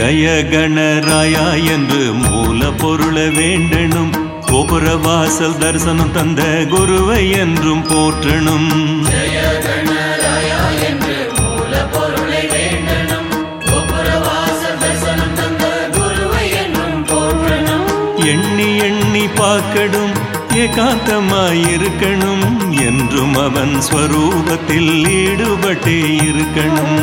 ஜய கணராயா என்று மூல பொருள வேண்டணும் கோபுர வாசல் தரிசனம் தந்த குருவை என்றும் வேண்டனும் போற்றணும். எண்ணி எண்ணி பார்க்கணும் ஏகாந்தமாயிருக்கணும் என்றும் அவன் ஸ்வரூபத்தில் ஈடுபட்டே இருக்கணும்.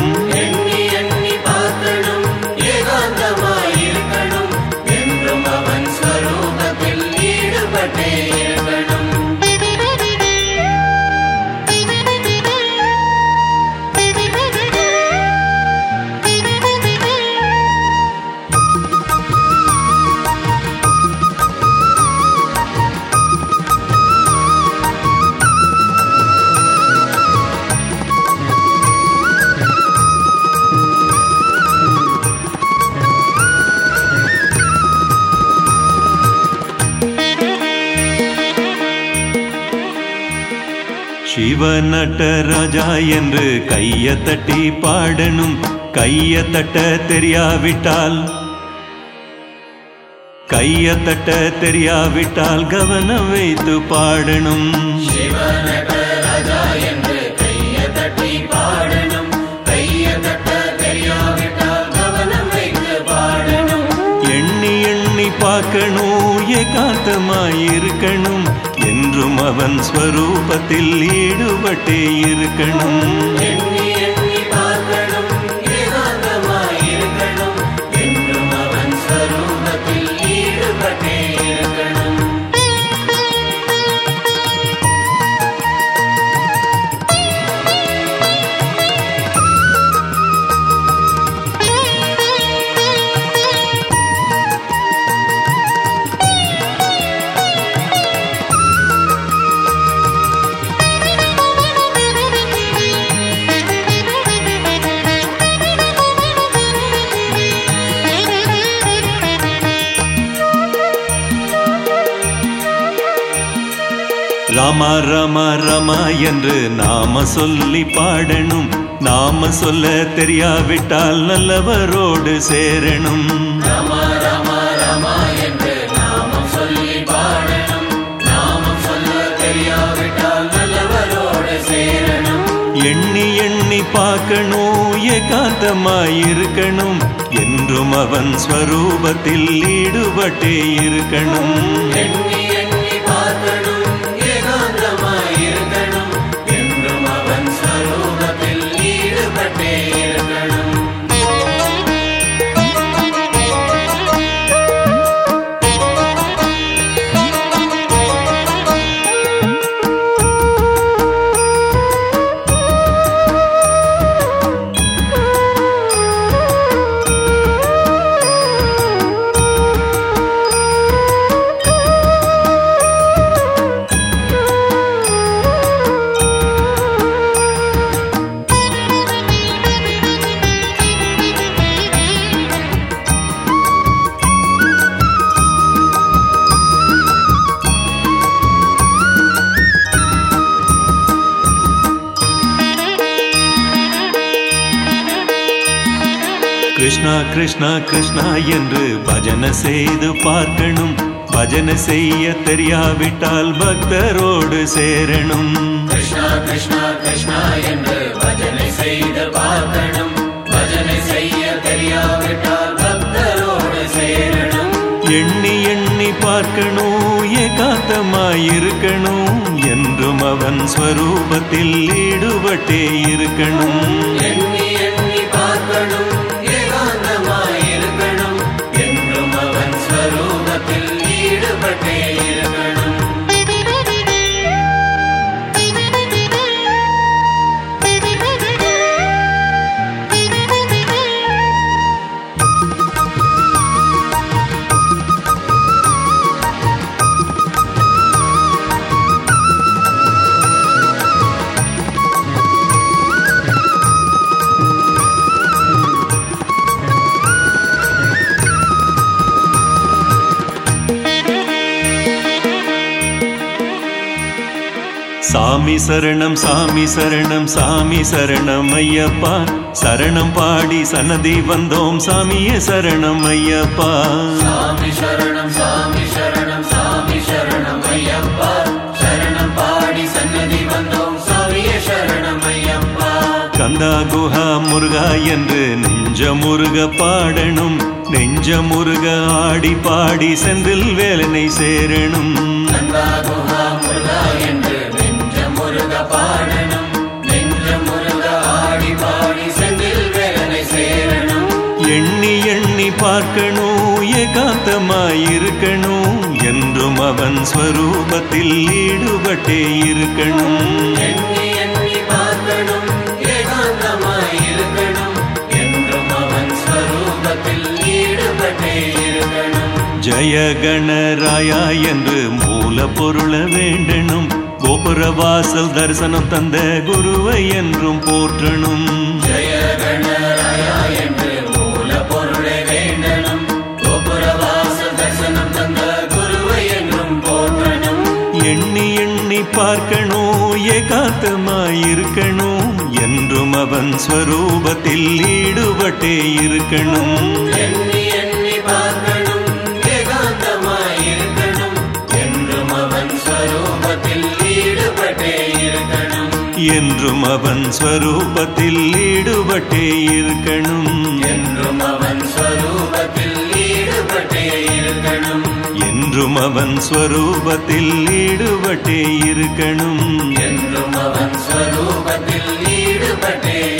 சிவ நடராஜா என்று கைய தட்டி பாடணும். கைய தட்ட தெரியாவிட்டால் கைய தட்ட தெரியாவிட்டால் கவனம் வைத்து பாடணும். எண்ணி எண்ணி பார்க்கணும் ஏகாந்தமாயிருக்கணும். என்றும் அவன் ஸ்வரூபத்தில் ஈடுபட்டே இருக்கணும். ராமா ராமா ராமா என்று நாம சொல்லி பாடணும். நாம சொல்ல தெரியாவிட்டால் நல்லவரோடு சேரணும். எண்ணி எண்ணி பார்க்கணும் ஏகாந்தமாயிருக்கணும். என்றும் அவன் ஸ்வரூபத்தில் ஈடுபட்டே இருக்கணும். எண்ணி எண்ணி பார்க்கணும். கிருஷ்ணா கிருஷ்ணா கிருஷ்ணா என்று பஜனை செய்து பார்க்கணும். பஜனை செய்ய தெரியாவிட்டால் பக்தரோடு சேரணும். கிருஷ்ணா கிருஷ்ணா கிருஷ்ணா என்று பஜனை செய்து பார்க்கணும். பஜனை செய்ய தெரியாவிட்டால் பக்தரோடு சேரணும். எண்ணி எண்ணி பார்க்கணும் ஏகாந்தமாயிருக்கணும். என்றும் அவன் ஸ்வரூபத்தில் ஈடுபட்டே இருக்கணும். சாமி சரணம் சாமி சரணம் சாமி சரணம் ஐயப்பா. சரணம் பாடி சன்னதி வந்தோம் சாமியே சரணம் ஐயப்பா. சாமி சரணம் சாமி சரணம் சாமி சரணம் ஐயப்பா. சரணம் பாடி சன்னதி வந்தோம் சாமியே சரணம் ஐயப்பா. கந்தா குஹா முருகா என்று நெஞ்ச முருக பாடணும். நெஞ்ச முருக ஆடி பாடி செந்தில் வேலனை சேரணும். கந்தா குஹா பாடணும். நெஞ்ச முருக ஆடி பாடி செந்தில் வேலனை சேரணும். எண்ணி எண்ணி பார்க்கணும் ஏகாந்தமாயிருக்கணும். என்றும் அவன் ஸ்வரூபத்தில் ஈடுபட்டே இருக்கணும். எண்ணி எண்ணி பார்க்கணும் ஏகாந்தமாய் இருக்கணும் என்றும் அவன் ஸ்வரூபத்தில் ஈடுபட்டே இருக்கணும். ஜெய கணராயா என்று மூல பொருளை வேண்டனும் கோபுரவாச தரிசனம் தந்த குருவை என்றும் போற்றணும். எண்ணி எண்ணி பார்க்கணும் ஏகாந்தமாயிருக்கணும். என்றும் அவன் ஸ்வரூபத்தில் ஈடுபட்டே இருக்கணும். எண்ணி எண்ணி பார்க்கணும். என்றும் அவன் ஸ்வரூபத்தில் ஈடுபட்டே இருக்கணும். என்றும் அவன் ஸ்வரூபத்தில் ஈடுபட்டே இருக்கணும். என்றும் அவன் ஸ்வரூபத்தில் ஈடுபட்டே இருக்கணும். என்றும் அவன் ஸ்வரூபத்தில் ஈடுபட்டே